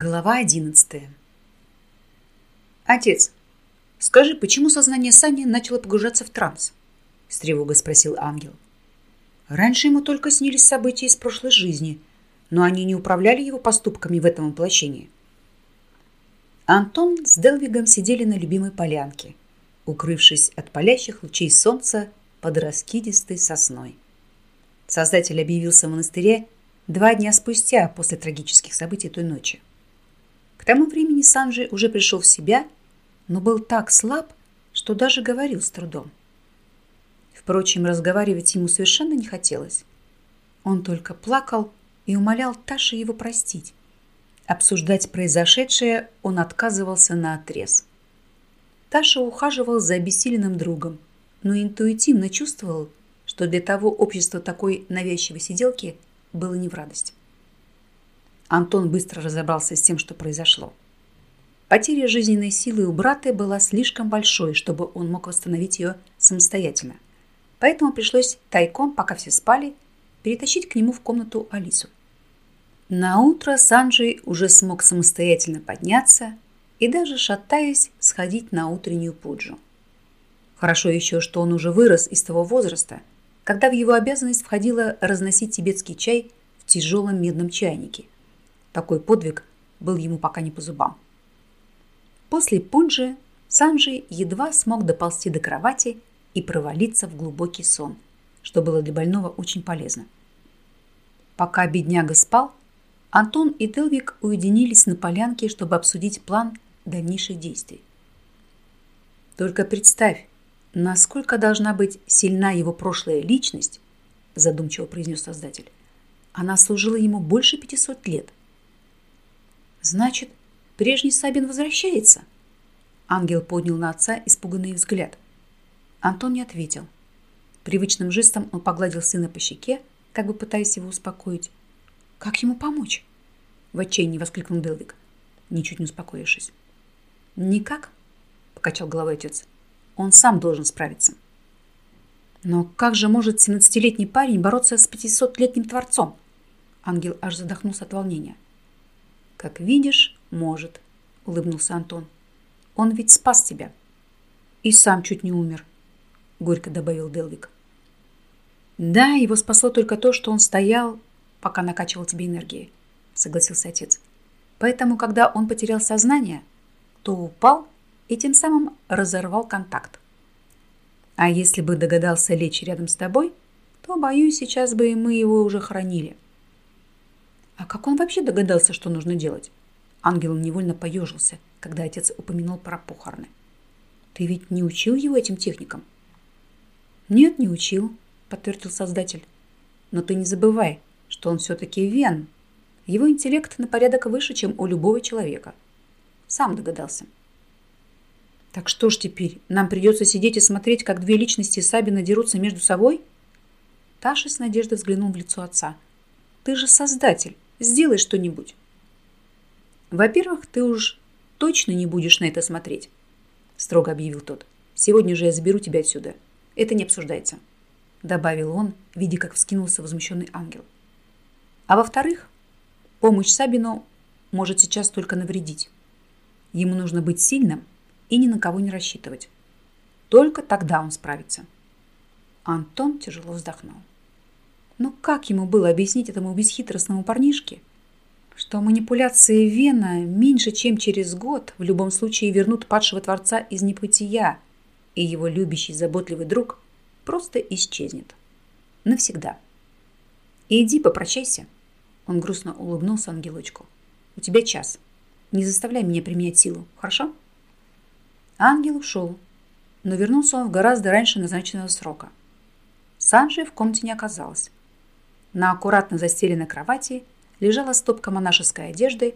Глава одиннадцатая. «Отец, скажи, почему сознание Сани начало погружаться в транс?» — с тревогой спросил ангел. Раньше ему только снились события из прошлой жизни, но они не управляли его поступками в этом воплощении. Антон с Делвигом сидели на любимой полянке, укрывшись от палящих лучей солнца под раскидистой сосной. Создатель объявился в монастыре два дня спустя после трагических событий той ночи. Тому времени Санджи уже пришел в себя, но был так слаб, что даже говорил с трудом. Впрочем, разговаривать ему совершенно не хотелось. Он только плакал и умолял Таши его простить. Обсуждать произошедшее он отказывался на отрез. Таша ухаживал за обессиленным другом, но интуитивно чувствовал, что для того общества такой навязчивой сиделки было не в радость. Антон быстро разобрался с тем, что произошло. Потеря жизненной силы у брата была слишком большой, чтобы он мог восстановить ее самостоятельно. Поэтому пришлось тайком, пока все спали, перетащить к нему в комнату Алису. На утро Санджей уже смог самостоятельно подняться и даже шатаясь сходить на утреннюю пуджу. Хорошо еще, что он уже вырос из того возраста, когда в его обязанность входило разносить тибетский чай в тяжелом медном чайнике – такой подвиг был ему пока не по зубам. После пунджи Санджи едва смог доползти до кровати и провалиться в глубокий сон, что было для больного очень полезно. Пока бедняга спал, Антон и Телвик уединились на полянке, чтобы обсудить план дальнейших действий. Только представь, насколько должна быть сильна его прошлая личность, задумчиво произнес создатель. Она служила ему больше 500 лет. Значит, прежний Сабин возвращается? Ангел поднял на отца испуганный взгляд. Антон не ответил. Привычным жестом он погладил сына по щеке, как бы пытаясь его успокоить. «Как ему помочь?» В отчаянии воскликнул Делвик, ничуть не успокоившись. «Никак», — покачал головой отец. «Он сам должен справиться». «Но как же может 17-летний парень бороться с 500-летним Творцом?» Ангел аж задохнулся от волнения. Как видишь, может, улыбнулся Антон. Он ведь спас тебя. И сам чуть не умер, горько добавил Делвик. Да, его спасло только то, что он стоял, пока накачивал тебе энергией, согласился отец. Поэтому, когда он потерял сознание, то упал и тем самым разорвал контакт. А если бы догадался лечь рядом с тобой, то, боюсь, сейчас бы мы его уже хранили. А как он вообще догадался, что нужно делать? Ангел невольно поежился, когда отец упомянул про похороны. Ты ведь не учил его этим техникам? Нет, не учил, подтвердил создатель. Но ты не забывай, что он все-таки вен. Его интеллект на порядок выше, чем у любого человека. Сам догадался. Так что ж теперь, нам придется сидеть и смотреть, как две личности Сабина дерутся между собой? Таша с надеждой взглянул в лицо отца. Ты же создатель. Сделай что-нибудь. Во-первых, ты уж точно не будешь на это смотреть, строго объявил тот. Сегодня же я заберу тебя отсюда. Это не обсуждается, добавил он, видя, как вскинулся возмущенный ангел. А во-вторых, помощь Сабину может сейчас только навредить. Ему нужно быть сильным и ни на кого не рассчитывать. Только тогда он справится. Антон тяжело вздохнул. Но как ему было объяснить этому бесхитростному парнишке, что манипуляции Вена меньше, чем через год в любом случае вернут падшего Творца из небытия, и его любящий, заботливый друг просто исчезнет. Навсегда. иди попрощайся. Он грустно улыбнулся ангелочку. У тебя час. Не заставляй меня применять силу, хорошо? Ангел ушел, но вернулся он гораздо раньше назначенного срока. Санжи в комнате не оказалось. На аккуратно застеленной кровати лежала стопка монашеской одежды,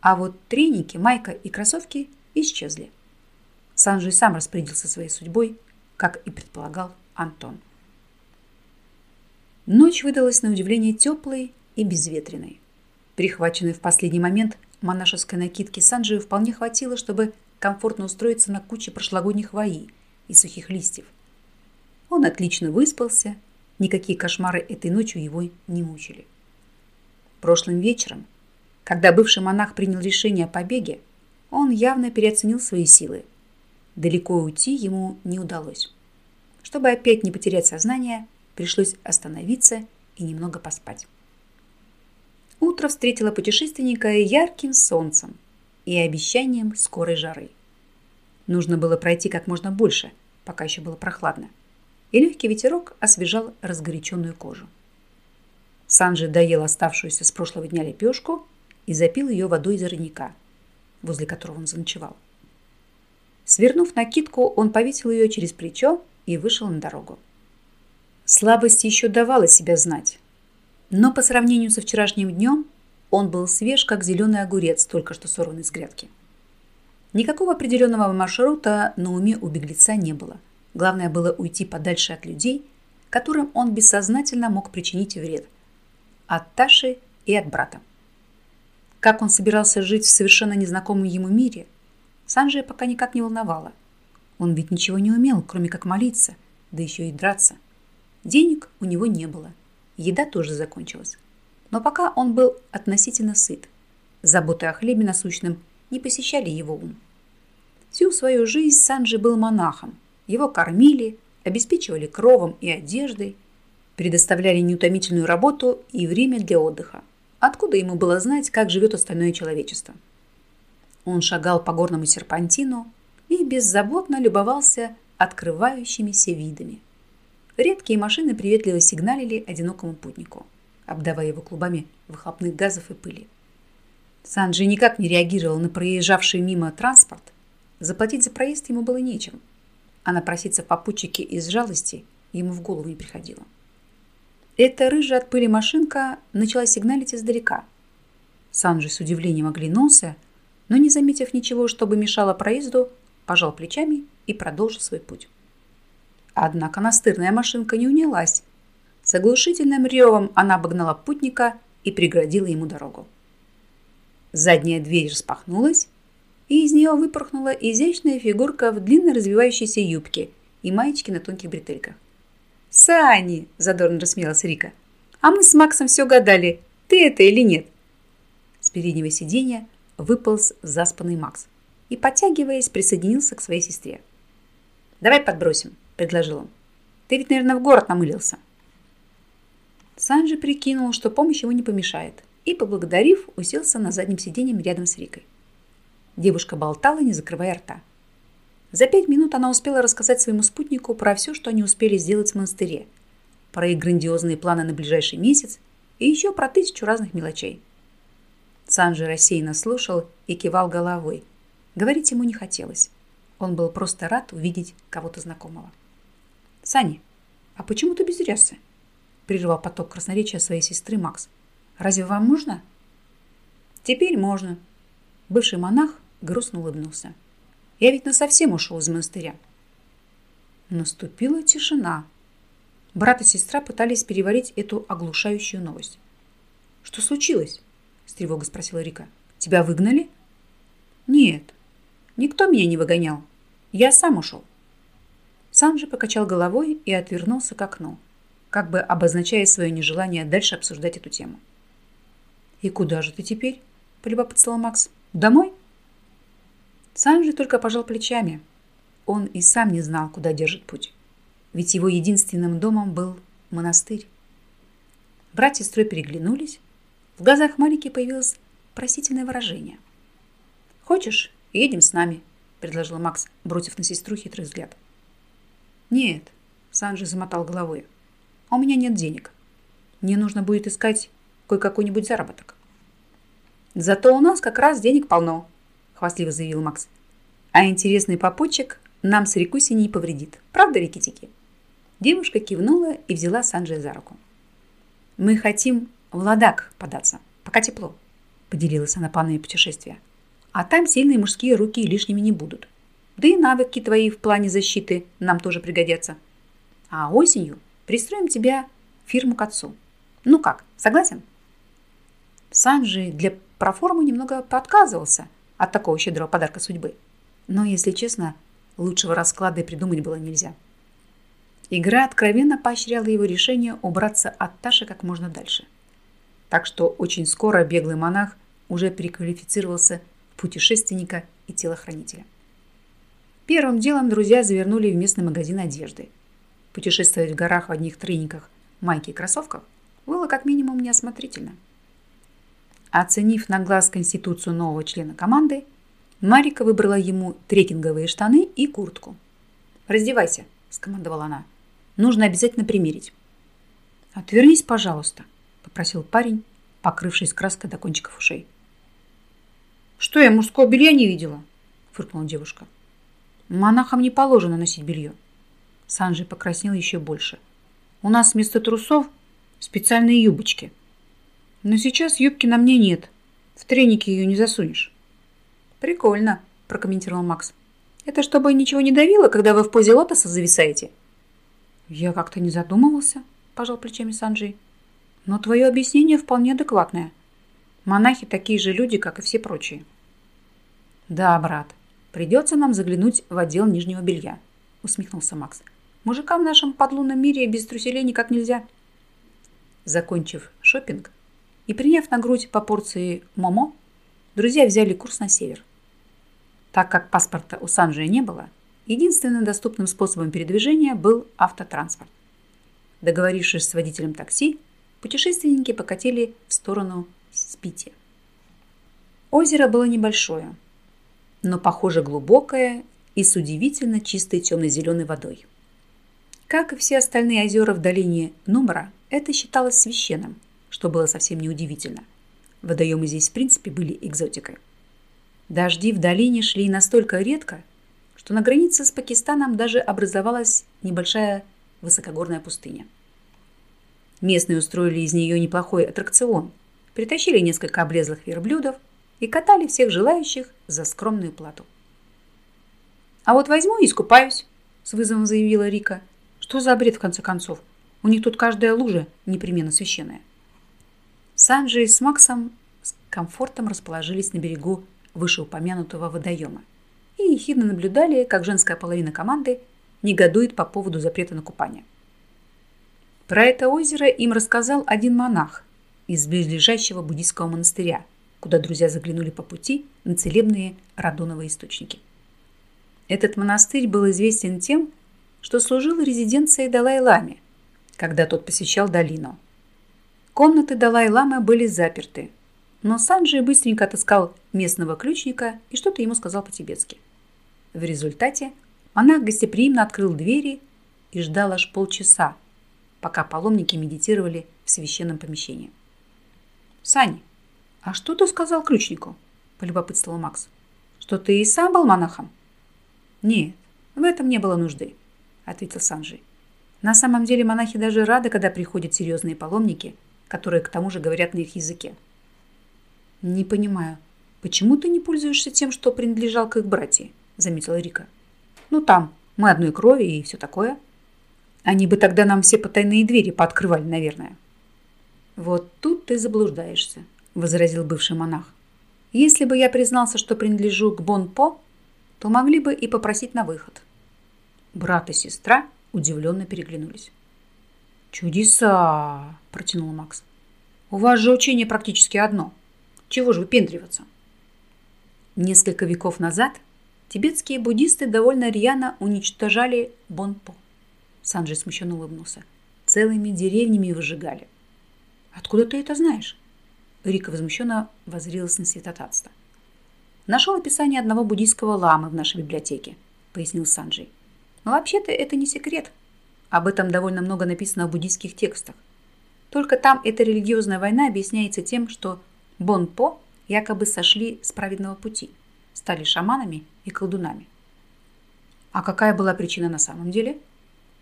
а вот треники, майка и кроссовки исчезли. Санжи сам распорядился своей судьбой, как и предполагал Антон. Ночь выдалась на удивление теплой и безветренной. Прихваченной в последний момент монашеской накидки Санджию вполне хватило, чтобы комфортно устроиться на куче прошлогодних хвои и сухих листьев. Он отлично выспался Никакие кошмары этой ночью его не мучили. Прошлым вечером, Когда бывший монах принял решение о побеге, он явно переоценил свои силы. Далеко уйти ему не удалось. Чтобы опять не потерять сознание, пришлось остановиться и немного поспать. Утро встретило путешественника ярким солнцем и обещанием скорой жары. Нужно было пройти как можно больше, пока еще было прохладно, и легкий ветерок освежал разгоряченную кожу. Санджи доел оставшуюся с прошлого дня лепешку и запил ее водой из родника, возле которого он заночевал. Свернув накидку, он повесил ее через плечо и вышел на дорогу. Слабость еще давала себя знать, но по сравнению со вчерашним днем он был свеж, как зеленый огурец, только что сорванный с грядки. Никакого определенного маршрута на уме у беглеца не было. Главное было уйти подальше от людей, которым он бессознательно мог причинить вред. От Таши и от брата. Как он собирался жить в совершенно незнакомом ему мире, Санджия пока никак не волновало. Он ведь ничего не умел, кроме как молиться, да еще и драться. Денег у него не было. Еда тоже закончилась. Но пока он был относительно сыт. Заботы о хлебе насущном не посещали его ум. Всю свою жизнь Санджи был монахом. Его кормили, обеспечивали кровом и одеждой, предоставляли неутомительную работу и время для отдыха. Откуда ему было знать, как живет остальное человечество? Он шагал по горному серпантину и беззаботно любовался открывающимися видами. Редкие машины приветливо сигналили одинокому путнику, обдавая его клубами выхлопных газов и пыли. Санджи никак не реагировал на проезжавший мимо транспорт. Заплатить за проезд ему было нечем, а напроситься в попутчике из жалости ему в голову не приходило. Эта рыжая от пыли машинка начала сигналить издалека. Санджи с удивлением оглянулся, но не заметив ничего, чтобы мешало проезду, пожал плечами и продолжил свой путь. Однако настырная машинка не унялась. С оглушительным ревом она обогнала путника и преградила ему дорогу. Задняя дверь распахнулась, и из нее выпорхнула изящная фигурка в длинной развивающейся юбке и маечке на тонких бретельках. «Сани!» – задорно рассмеялась Рика. «А мы с Максом все гадали, ты это или нет?» С переднего сиденья выполз заспанный Макс и, подтягиваясь, присоединился к своей сестре. «Давай подбросим», – предложил он. «Ты ведь, наверное, в город намылился». Санджи прикинул, что помощь ему не помешает – и, поблагодарив, уселся на заднем сиденье рядом с Рикой. Девушка болтала, не закрывая рта. За пять минут она успела рассказать своему спутнику про все, что они успели сделать в монастыре, про их грандиозные планы на ближайший месяц и еще про тысячу разных мелочей. Санджи рассеянно слушал и кивал головой. Говорить ему не хотелось. Он был просто рад увидеть кого-то знакомого. «Сани, а почему ты без рясы?» прервал поток красноречия своей сестры Макс. Разве вам можно? Теперь можно. Бывший монах грустно улыбнулся. Я ведь насовсем ушел из монастыря. Наступила тишина. Брат и сестра пытались переварить эту оглушающую новость. «Что случилось?» – с тревогой спросила Рика. «Тебя выгнали?» «Нет, никто меня не выгонял. Я сам ушел». Санджи покачал головой и отвернулся к окну, как бы обозначая свое нежелание дальше обсуждать эту тему. «И куда же ты теперь?» – полюбопытствовал Макс. «Домой?» Санджи только пожал плечами. Он и сам не знал, куда держит путь. Ведь его единственным домом был монастырь. Брат с сестрой переглянулись. В глазах Марики появилось просительное выражение. «Хочешь, едем с нами?» – предложил Макс, бросив на сестру хитрый взгляд. «Нет», – Санджи замотал головой. «У меня нет денег. Мне нужно будет искать кое-какой-нибудь заработок. Зато у нас как раз денег полно, хвастливо заявил Макс. А интересный попутчик нам с Рикуси не повредит. Правда, Рикитики? Девушка кивнула и взяла Санджия за руку. Мы хотим в Ладак податься, пока тепло, поделилась она планами путешествия. А там сильные мужские руки лишними не будут. Да и навыки твои в плане защиты нам тоже пригодятся. А осенью пристроим тебя в фирму к отцу. Ну как, согласен? Санджи для проформы немного подказывался от такого щедрого подарка судьбы. Но, если честно, лучшего расклада и придумать было нельзя. Игра откровенно поощряла его решение убраться от Таши как можно дальше. Так что очень скоро беглый монах уже переквалифицировался в путешественника и телохранителя. Первым делом друзья завернули в местный магазин одежды. Путешествовать в горах в одних трениках, майке и кроссовках было как минимум неосмотрительно. Оценив на глаз конституцию нового члена команды, Марика выбрала ему трекинговые штаны и куртку. «Раздевайся», – скомандовала она. «Нужно обязательно примерить». «Отвернись, пожалуйста», – попросил парень, покрывшись краской до кончиков ушей. «Что, я мужского белья не видела?» – фыркнула девушка. «Монахам не положено носить белье». Санджи покраснел еще больше. «У нас вместо трусов специальные юбочки. Но сейчас юбки на мне нет. В треники ее не засунешь». «Прикольно», – прокомментировал Макс. «Это чтобы ничего не давило, когда вы в позе лотоса зависаете?» «Я как-то не задумывался», – пожал плечами Санджи. «Но твое объяснение вполне адекватное. Монахи такие же люди, как и все прочие». «Да, брат, придется нам заглянуть в отдел нижнего белья», – усмехнулся Макс. «Мужикам в нашем подлунном мире без труселей никак нельзя». Закончив шопинг и приняв на грудь по порции момо, друзья взяли курс на север – так как паспорта у Санджия не было, единственным доступным способом передвижения был автотранспорт. Договорившись с водителем такси, путешественники покатили в сторону Спити. Озеро было небольшое, но, похоже, глубокое и с удивительно чистой темно-зеленой водой. Как и все остальные озера в долине Нумбра, это считалось священным, что было совсем неудивительно. Водоемы здесь, в принципе, были экзотикой. Дожди в долине шли настолько редко, что на границе с Пакистаном даже образовалась небольшая высокогорная пустыня. Местные устроили из нее неплохой аттракцион, притащили несколько облезлых верблюдов и катали всех желающих за скромную плату. «А вот возьму и искупаюсь», — с вызовом заявила Рика. «Что за бред, в конце концов? У них тут каждая лужа непременно священная». Санджи с Максом с комфортом расположились на берегу вышеупомянутого водоема и ехидно наблюдали, как женская половина команды негодует по поводу запрета на купание. Про это озеро им рассказал один монах из близлежащего буддийского монастыря, куда друзья заглянули по пути на целебные радоновые источники. Этот монастырь был известен тем, что служил резиденцией Далай-Ламе, когда тот посещал долину. Комнаты Далай-Ламы были заперты, но Санджи быстренько отыскал местного ключника и что-то ему сказал по-тибетски. В результате монах гостеприимно открыл двери и ждал аж полчаса, пока паломники медитировали в священном помещении. «Сань, а что ты сказал ключнику?» – полюбопытствовал Макс. «Что ты и сам был монахом?» «Нет, в этом не было нужды», – ответил Санджи. «На самом деле монахи даже рады, когда приходят серьезные паломники, которые к тому же говорят на их языке. «Не понимаю, почему ты не пользуешься тем, что принадлежал к их братьям?» – заметила Рика. «Ну там, мы одной крови и все такое. Они бы тогда нам все потайные двери пооткрывали, наверное». «Вот тут ты заблуждаешься», – возразил бывший монах. «Если бы я признался, что принадлежу к Бон-По, то могли бы и попросить на выход». Брат и сестра удивленно переглянулись. «Чудеса!» – протянул Макс. «У вас же учение практически одно – чего же выпендриваться? Несколько веков назад тибетские буддисты довольно рьяно уничтожали Бонпо. Санджи смущенно улыбнулся. Целыми деревнями выжигали. Откуда ты это знаешь? Рика возмущенно воззрилась на святотатство. Нашел описание одного буддийского ламы в нашей библиотеке, пояснил Санджей. Но вообще-то это не секрет. Об этом довольно много написано в буддийских текстах. Только там эта религиозная война объясняется тем, что Бонпо якобы сошли с праведного пути, стали шаманами и колдунами. А какая была причина на самом деле?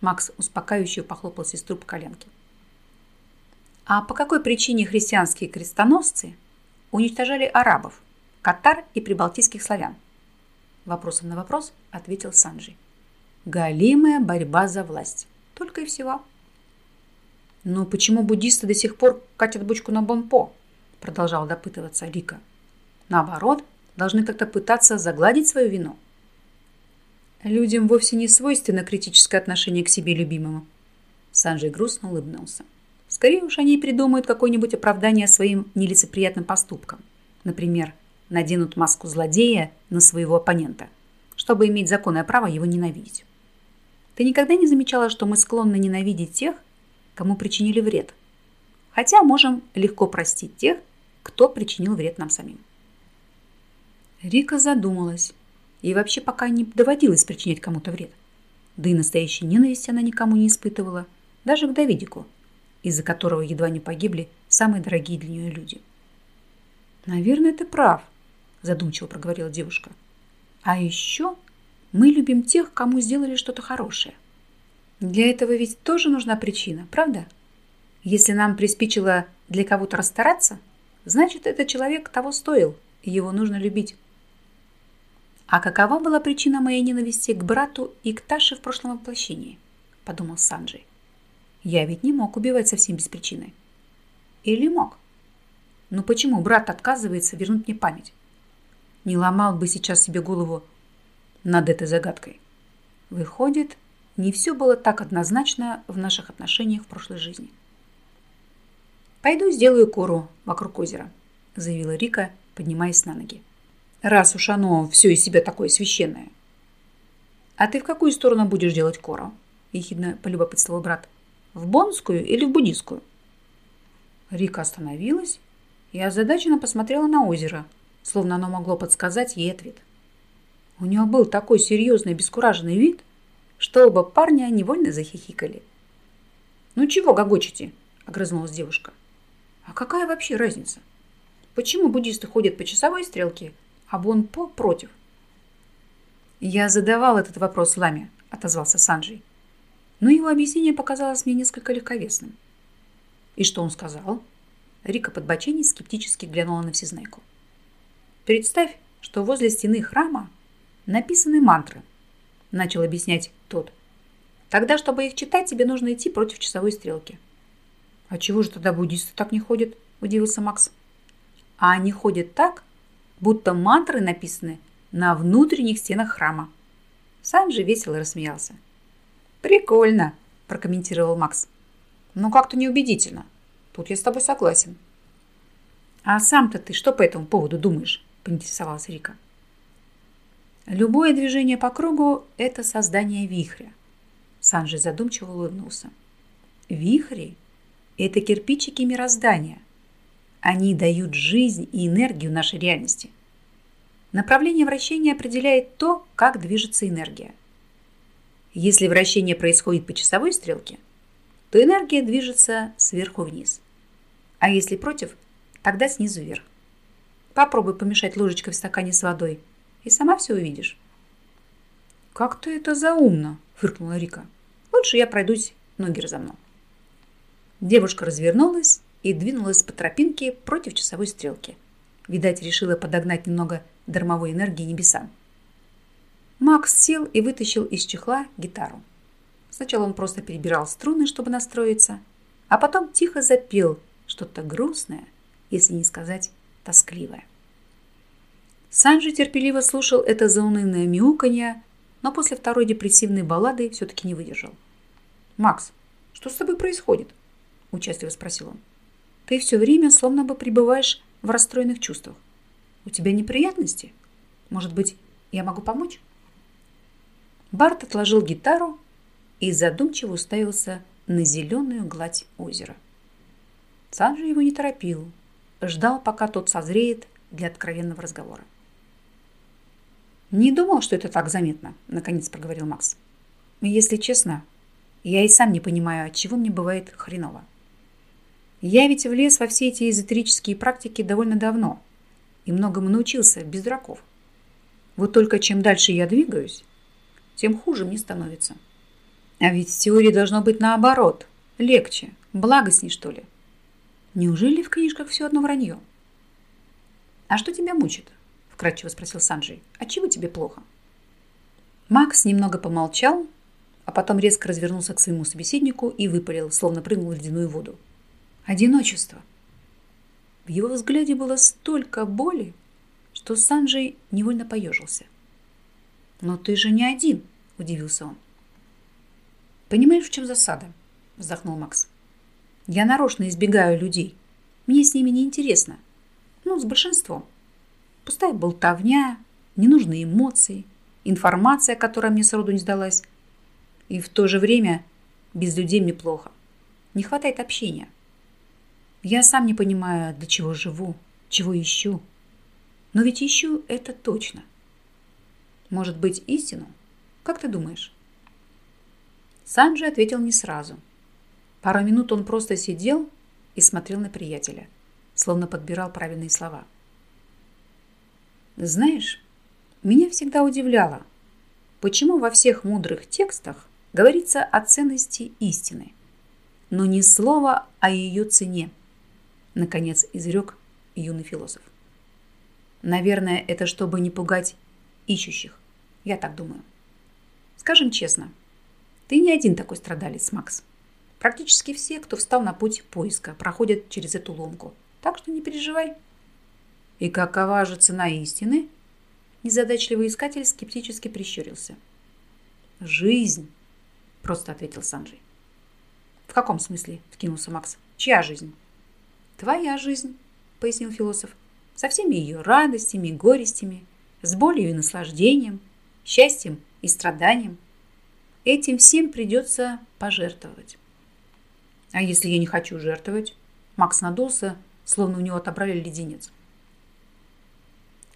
Макс успокаивающе похлопал сестру по коленке. А по какой причине христианские крестоносцы уничтожали арабов, катар и прибалтийских славян? Вопросом на вопрос ответил Санджи. Галимая борьба за власть. Только и всего. Но почему буддисты до сих пор катят бочку на Бонпо? продолжал допытываться Рика. Наоборот, должны как-то пытаться загладить свою вину. Людям вовсе не свойственно критическое отношение к себе любимому. Санджей грустно улыбнулся. Скорее уж они придумают какое-нибудь оправдание своим нелицеприятным поступкам. Например, наденут маску злодея на своего оппонента, чтобы иметь законное право его ненавидеть. Ты никогда не замечала, что мы склонны ненавидеть тех, кому причинили вред? Хотя можем легко простить тех, кто причинил вред нам самим. Рика задумалась. Ей вообще пока не доводилось причинять кому-то вред. Да и настоящей ненависти она никому не испытывала, даже к Давидику, из-за которого едва не погибли самые дорогие для нее люди. «Наверное, ты прав», – задумчиво проговорила девушка. «А еще мы любим тех, кому сделали что-то хорошее. Для этого ведь тоже нужна причина, правда? Если нам приспичило для кого-то расстараться, значит, этот человек того стоил, и его нужно любить». «А какова была причина моей ненависти к брату и к Таше в прошлом воплощении?» – подумал Санджей. «Я ведь не мог убивать совсем без причины». «Или мог?» «Но почему брат отказывается вернуть мне память?» Не ломал бы сейчас себе голову над этой загадкой. Выходит, не все было так однозначно в наших отношениях в прошлой жизни. «Пойду сделаю кору вокруг озера», – заявила Рика, поднимаясь на ноги раз уж оно все из себя такое священное. «А ты в какую сторону будешь делать кору?» – ехидно полюбопытствовал брат. «В бонскую или в буддийскую?» Рика остановилась и озадаченно посмотрела на озеро, словно оно могло подсказать ей ответ. У нее был такой серьезный и бескураженный вид, что оба парня невольно захихикали. «Ну чего гогочете?» – огрызнулась девушка. «А какая вообще разница? Почему буддисты ходят по часовой стрелке, а Бонпо против. «Я задавал этот вопрос Ламе», — отозвался Санджей. Но его объяснение показалось мне несколько легковесным. «И что он сказал?» Рика подбоченись скептически глянула на всезнайку. «Представь, что возле стены храма написаны мантры», — начал объяснять тот. «Тогда, чтобы их читать, тебе нужно идти против часовой стрелки». «А чего же тогда буддисты так не ходят?» – удивился Макс. «А они ходят так, будто мантры написаны на внутренних стенах храма. Сам же весело рассмеялся. «Прикольно», – прокомментировал Макс. «Но как-то неубедительно. Тут я с тобой согласен». «А сам-то ты что по этому поводу думаешь?» – поинтересовалась Рика. «Любое движение по кругу – это создание вихря», – Санджи задумчиво улыбнулся. «Вихри – это кирпичики мироздания – они дают жизнь и энергию нашей реальности. Направление вращения определяет то, как движется энергия. Если вращение происходит по часовой стрелке, то энергия движется сверху вниз. А если против, тогда снизу вверх. Попробуй помешать ложечкой в стакане с водой, и сама все увидишь. «Как ты это заумно!» – фыркнула Рика. «Лучше я пройдусь, ноги разомну». Девушка развернулась и двинулась по тропинке против часовой стрелки. Видать, решила подогнать немного дармовой энергии небесам. Макс сел и вытащил из чехла гитару. Сначала он просто перебирал струны, чтобы настроиться, а потом тихо запел что-то грустное, если не сказать тоскливое. Санджи терпеливо слушал это заунывное мяуканье, но после второй депрессивной баллады все-таки не выдержал. «Макс, что с тобой происходит?» – участливо спросил он. Ты все время словно бы пребываешь в расстроенных чувствах. У тебя неприятности? Может быть, я могу помочь?» Барт отложил гитару и задумчиво уставился на зеленую гладь озера. Санджи его не торопил, ждал, пока тот созреет для откровенного разговора. «Не думал, что это так заметно», — наконец проговорил Макс. «Если честно, я и сам не понимаю, от чего мне бывает хреново. Я ведь влез во все эти эзотерические практики довольно давно и многому научился без дураков. Вот только чем дальше я двигаюсь, тем хуже мне становится. А ведь в теории должно быть наоборот, легче, благостней, что ли. Неужели в книжках все одно вранье? «А что тебя мучит?» – вкратчиво спросил Санджей. «А чего тебе плохо?» Макс немного помолчал, а потом резко развернулся к своему собеседнику и выпалил, словно прыгнул в ледяную воду одиночество. В его взгляде было столько боли, что Санджей невольно поежился. «Но ты же не один», – удивился он. «Понимаешь, в чем засада?» – вздохнул Макс. «Я нарочно избегаю людей. Мне с ними неинтересно. Ну, с большинством. Пустая болтовня, ненужные эмоции, информация, которая мне сроду не сдалась. И в то же время без людей мне плохо. Не хватает общения. Я сам не понимаю, для чего живу, чего ищу. Но ведь ищу это точно. Может быть, истину? Как ты думаешь? Санджи ответил не сразу. Пару минут он просто сидел и смотрел на приятеля, словно подбирал правильные слова. Знаешь, меня всегда удивляло, почему во всех мудрых текстах говорится о ценности истины, но ни слова о ее цене, наконец изрек юный философ. Наверное, это чтобы не пугать ищущих. Я так думаю. Скажем честно, ты не один такой страдалец, Макс. Практически все, кто встал на путь поиска, проходят через эту ломку. Так что не переживай. И какова же цена истины? Незадачливый искатель скептически прищурился. Жизнь, просто ответил Санджей. В каком смысле? Вкинулся Макс. Чья жизнь? Твоя жизнь, пояснил философ. Со всеми ее радостями горестями, с болью и наслаждением, счастьем и страданием. Этим всем придется пожертвовать. А если я не хочу жертвовать? Макс надулся, словно у него отобрали леденец.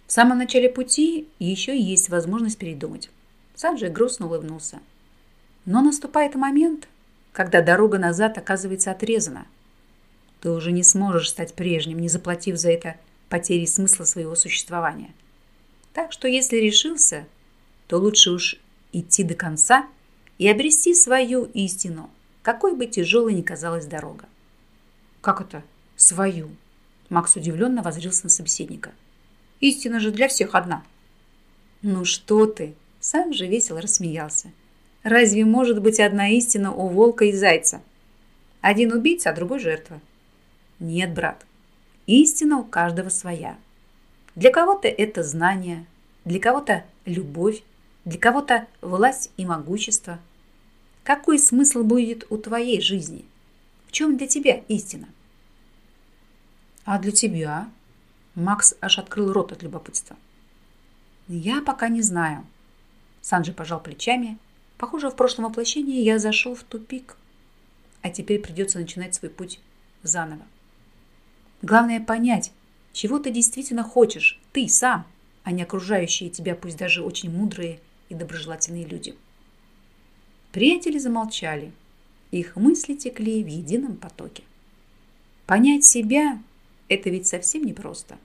В самом начале пути еще есть возможность передумать. Санджей грустно улыбнулся. Но наступает момент, когда дорога назад оказывается отрезана. Ты уже не сможешь стать прежним, не заплатив за это потери смысла своего существования. Так что если решился, то лучше уж идти до конца и обрести свою истину, какой бы тяжелой ни казалась дорога. «Как это? Свою?» Макс удивленно возрился на собеседника. «Истина же для всех одна». «Ну что ты?» Сам же весело рассмеялся. «Разве может быть одна истина у волка и зайца? Один убийца, а другой жертва». «Нет, брат, истина у каждого своя. Для кого-то это знание, для кого-то любовь, для кого-то власть и могущество. Какой смысл будет у твоей жизни? В чем для тебя истина? А для тебя? Макс аж открыл рот от любопытства. Я пока не знаю. Санджи пожал плечами. Похоже, в прошлом воплощении я зашел в тупик. А теперь придется начинать свой путь заново. Главное понять, чего ты действительно хочешь, ты сам, а не окружающие тебя, пусть даже очень мудрые и доброжелательные люди. Приятели замолчали. Их мысли текли в едином потоке. Понять себя – это ведь совсем непросто.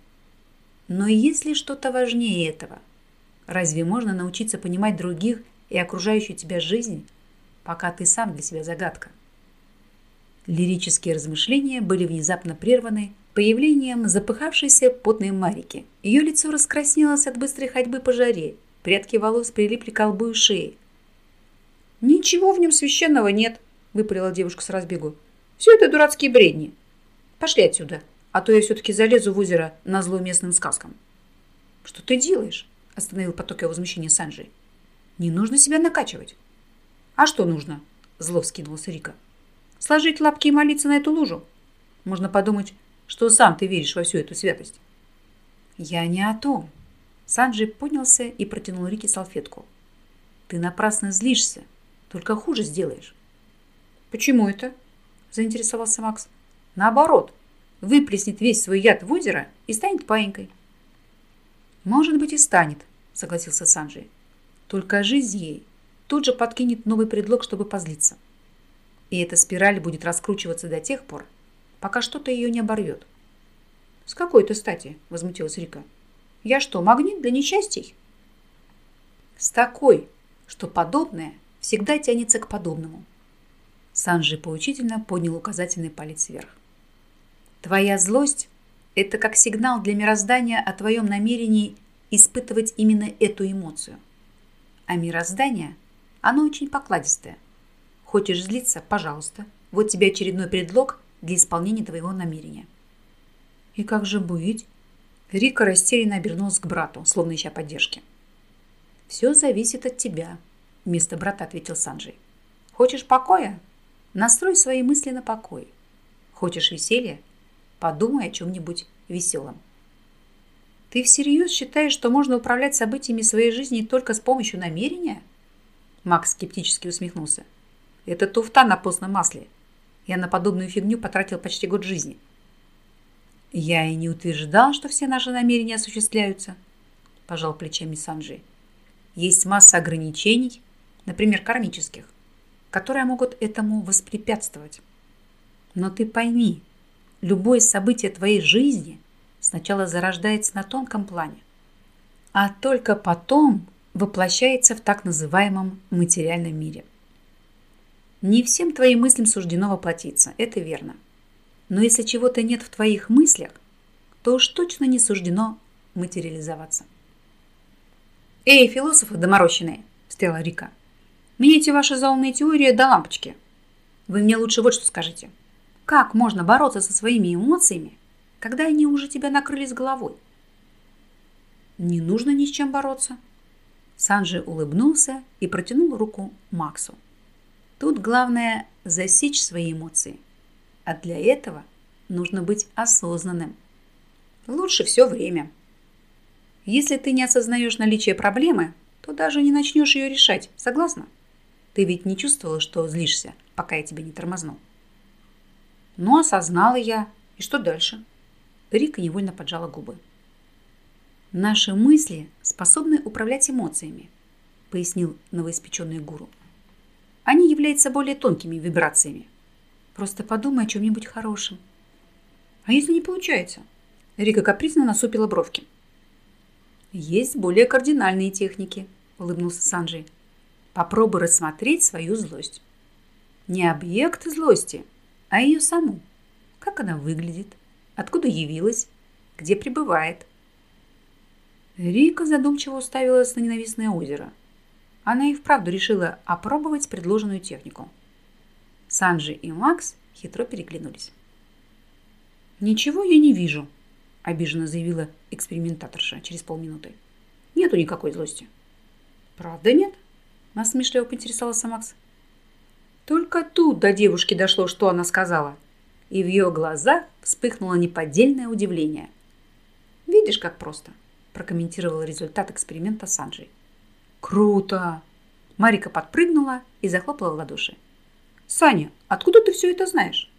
Но есть ли что-то важнее этого? Разве можно научиться понимать других и окружающую тебя жизнь, пока ты сам для себя загадка? Лирические размышления были внезапно прерваны появлением запыхавшейся потной Марики. Ее лицо раскраснелось от быстрой ходьбы по жаре, Прядки волос прилипли к колбу и шее. «Ничего в нем священного нет», — выпалила девушка с разбегу. «Все это дурацкие бредни. Пошли отсюда, а то я все-таки залезу в озеро на зло местным сказкам». «Что ты делаешь?» — остановил поток его возмущения Санджи. «Не нужно себя накачивать». «А что нужно?» — зло вскинулся Рика. «Сложить лапки и молиться на эту лужу? Можно подумать, что сам ты веришь во всю эту святость». «Я не о том», Санджи поднялся и протянул Рике салфетку. «Ты напрасно злишься, только хуже сделаешь». «Почему это?» – заинтересовался Макс. «Наоборот, выплеснет весь свой яд в озеро и станет паинькой». «Может быть и станет», – согласился Санджи. «Только жизнь ей тут же подкинет новый предлог, чтобы позлиться. И эта спираль будет раскручиваться до тех пор, пока что-то ее не оборвет». «С какой-то стати?» – возмутилась Рика. Я что, магнит для несчастий? С такой, что подобное всегда тянется к подобному. Санджи поучительно поднял указательный палец вверх. Твоя злость – это как сигнал для мироздания о твоем намерении испытывать именно эту эмоцию. А мироздание, оно очень покладистое. Хочешь злиться – пожалуйста. Вот тебе очередной предлог для исполнения твоего намерения. И как же быть? Рика растерянно обернулся к брату, словно ища поддержки. «Все зависит от тебя», – вместо брата ответил Санджей. «Хочешь покоя? Настрой свои мысли на покой. Хочешь веселья? Подумай о чем-нибудь веселом. Ты всерьез считаешь, что можно управлять событиями своей жизни только с помощью намерения? Макс скептически усмехнулся. Это туфта на постном масле. Я на подобную фигню потратил почти год жизни. Я и не утверждал, что все наши намерения осуществляются, пожал плечами Санджи. Есть масса ограничений, например, кармических, которые могут этому воспрепятствовать. Но ты пойми, любое событие твоей жизни сначала зарождается на тонком плане, а только потом воплощается в так называемом материальном мире. Не всем твоим мыслям суждено воплотиться, это верно. Но если чего-то нет в твоих мыслях, то уж точно не суждено материализоваться. «Эй, философы доморощенные!» – встряла Рика. «Мне эти ваши заумные теории до лампочки. Вы мне лучше вот что скажите. Как можно бороться со своими эмоциями, когда они уже тебя накрыли с головой?» «Не нужно ни с чем бороться». Санджи улыбнулся и протянул руку Максу. Тут главное засечь свои эмоции. А для этого нужно быть осознанным. Лучше все время. Если ты не осознаешь наличие проблемы, то даже не начнешь ее решать. Согласна? Ты ведь не чувствовала, что злишься, пока я тебя не тормознул. Ну, осознала я. И что дальше? Рика невольно поджала губы. Наши мысли способны управлять эмоциями, пояснил новоиспеченный гуру. Они являются более тонкими вибрациями. Просто подумай о чем-нибудь хорошем. А если не получается? Рика капризно насупила бровки. Есть более кардинальные техники, улыбнулся Санджей. Попробуй рассмотреть свою злость. Не объект злости, а ее саму. Как она выглядит, откуда явилась, где пребывает. Рика задумчиво уставилась на ненавистное озеро – она и вправду решила опробовать предложенную технику. Санджи и Макс хитро переглянулись. «Ничего я не вижу», – обиженно заявила экспериментаторша через полминуты. «Нету никакой злости». «Правда нет?» – насмешливо поинтересовался Макс. Только тут до девушки дошло, что она сказала, и в ее глазах вспыхнуло неподдельное удивление. «Видишь, как просто», – прокомментировал результат эксперимента Санджи. Круто! Марика подпрыгнула и захлопала в ладоши. Саня, откуда ты все это знаешь?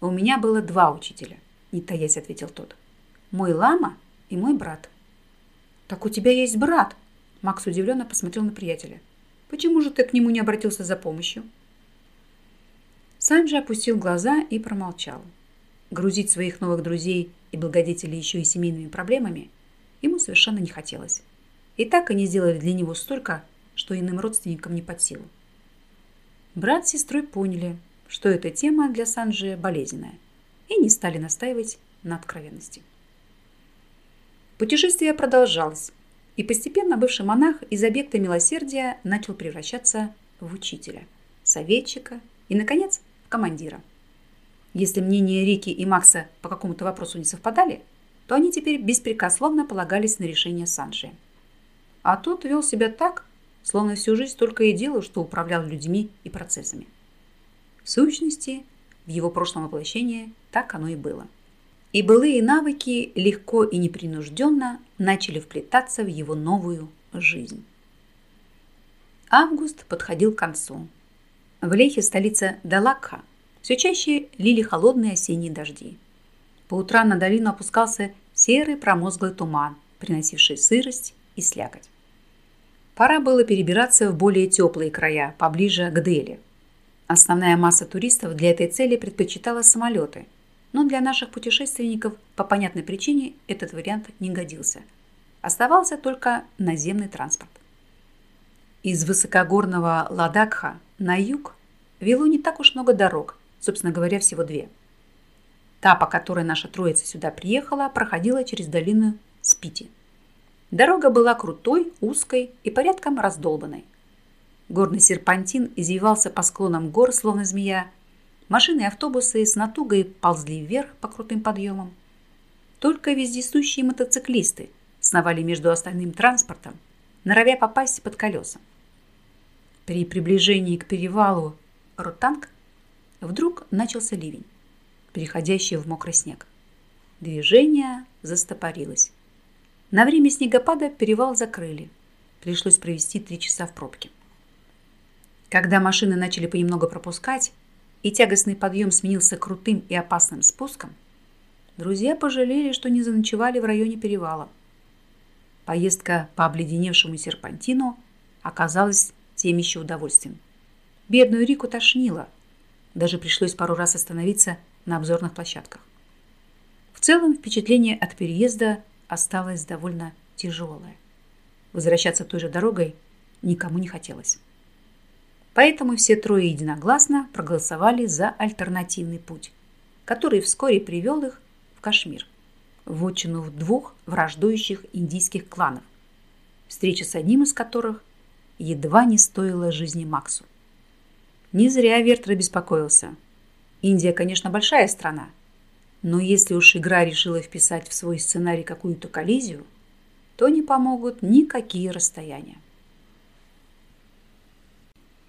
У меня было два учителя, не таясь ответил тот. Мой лама и мой брат. Так у тебя есть брат? Макс удивленно посмотрел на приятеля. Почему же ты к нему не обратился за помощью? Санджи опустил глаза и промолчал. Грузить своих новых друзей и благодетелей еще и семейными проблемами ему совершенно не хотелось. И так они сделали для него столько, что иным родственникам не под силу. Брат с сестрой поняли, что эта тема для Санджи болезненная, и не стали настаивать на откровенности. Путешествие продолжалось, и постепенно бывший монах из объекта милосердия начал превращаться в учителя, советчика и, наконец, командира. Если мнения Рики и Макса по какому-то вопросу не совпадали, то они теперь беспрекословно полагались на решение Санджи. А тот вел себя так, словно всю жизнь только и делал, что управлял людьми и процессами. В сущности, в его прошлом воплощении так оно и было. И былые навыки легко и непринужденно начали вплетаться в его новую жизнь. Август подходил к концу. В Лехе, столице Далакха, все чаще лили холодные осенние дожди. По утрам на долину опускался серый промозглый туман, приносивший сырость и слякоть. Пора было перебираться в более теплые края, поближе к Дели. Основная масса туристов для этой цели предпочитала самолеты, но для наших путешественников по понятной причине этот вариант не годился. Оставался только наземный транспорт. Из высокогорного Ладакха на юг вело не так уж много дорог, собственно говоря, всего две. Та, по которой наша троица сюда приехала, проходила через долину Спити – Дорога была крутой, узкой и порядком раздолбанной. Горный серпантин извивался по склонам гор, словно змея. Машины и автобусы с натугой ползли вверх по крутым подъемам. Только вездесущие мотоциклисты сновали между остальным транспортом, норовя попасть под колеса. При приближении к перевалу Ротанг вдруг начался ливень, переходящий в мокрый снег. Движение застопорилось На время снегопада перевал закрыли. Пришлось провести три часа в пробке. Когда машины начали понемногу пропускать, и тягостный подъем сменился крутым и опасным спуском, друзья пожалели, что не заночевали в районе перевала. Поездка по обледеневшему серпантину оказалась тем еще удовольствием. Бедную Рику тошнило. Даже пришлось пару раз остановиться на обзорных площадках. В целом впечатление от переезда осталось довольно тяжелое. Возвращаться той же дорогой никому не хотелось. Поэтому все трое единогласно проголосовали за альтернативный путь, который вскоре привел их в Кашмир, в отчину двух враждующих индийских кланов, встреча с одним из которых едва не стоила жизни Максу. Не зря Вертер беспокоился. Индия, конечно, большая страна, но если уж игра решила вписать в свой сценарий какую-то коллизию, то не помогут никакие расстояния.